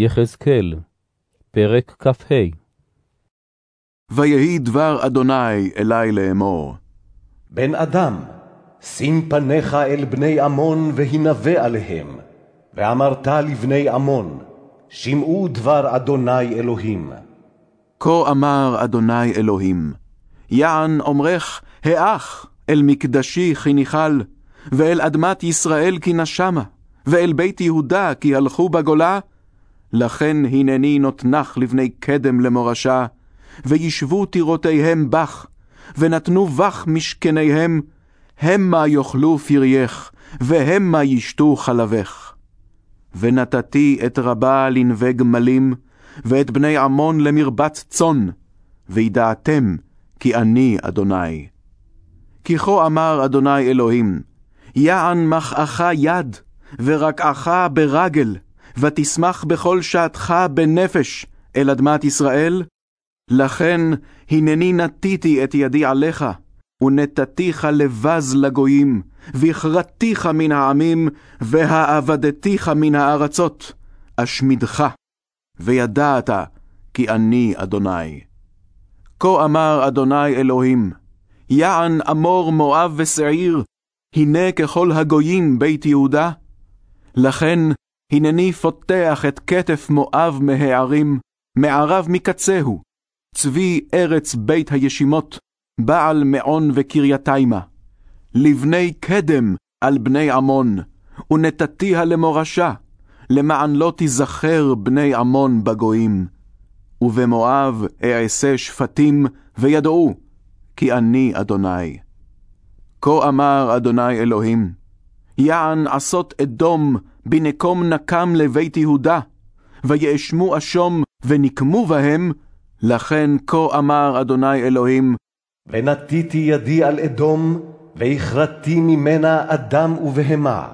יחזקאל, פרק כ"ה ויהי דבר אדוני אלי לאמור. בן אדם, שים פניך אל בני עמון והנבא עליהם, ואמרת לבני עמון, שמעו דבר אדוני אלוהים. כה אמר אדוני אלוהים, יען אומרך, האח, אל מקדשי כי ניחל, ואל אדמת ישראל כי נשמה, ואל בית יהודה כי הלכו בגולה, לכן הנני נותנך לבני קדם למורשה, וישבו טירותיהם בך, ונתנו בך משכניהם, המה יאכלו פרייך, והמה ישתו חלבך. ונתתי את רבה לנווה גמלים, ואת בני עמון למרבץ צאן, וידעתם כי אני אדוני. כי כה אמר אדוני אלוהים, יען מחאך יד, ורקעך ברגל, ותשמח בכל שעתך בנפש אל אדמת ישראל? לכן הנני נטיתי את ידי עליך, ונתתיך לבז לגויים, והכרתיך מן העמים, והאבדתיך מן הארצות, אשמידך, וידעת כי אני אדוני. כה אמר אדוני אלוהים, יען אמור מואב ושעיר, הנה ככל הגויים בית יהודה. לכן הנני פותח את כתף מואב מהערים, מערב מקצהו, צבי ארץ בית הישימות, בעל מעון וקרייתימה. לבני קדם על בני עמון, ונתתיה למורשה, למען לא תיזכר בני עמון בגויים. ובמואב אעשה שפטים, וידעו, כי אני אדוני. כה אמר אדוני אלוהים, יען עשות אדום בנקום נקם לבית יהודה, ויאשמו אשום ונקמו בהם, לכן כה אמר אדוני אלוהים, ונתתי ידי על אדום, והכרתי ממנה אדם ובהמה,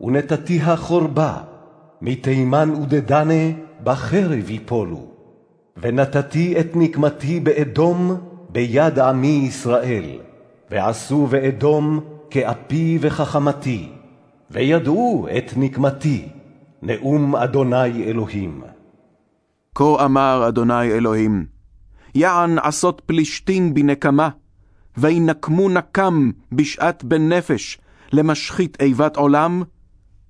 ונתתיה חורבה, מתימן ודדנה בחרב יפולו. ונתתי את נקמתי באדום ביד עמי ישראל, ועשו באדום כאפי וכחמתי. וידעו את נקמתי, נאום אדוני אלוהים. כה אמר אדוני אלוהים, יען עשות פלישתים בנקמה, וינקמו נקם בשעת בן נפש, למשחית איבת עולם?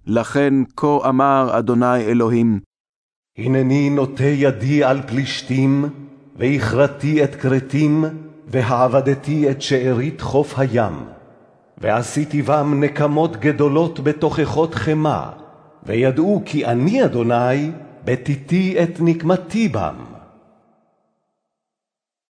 לכן כה אמר אדוני אלוהים, הנני נוטה ידי על פלישתים, והכרתי את כרתים, והעבדתי את שארית חוף הים. ועשיתי בם נקמות גדולות בתוכחות חמה, וידעו כי אני, אדוני, בתיתי את נקמתי בם.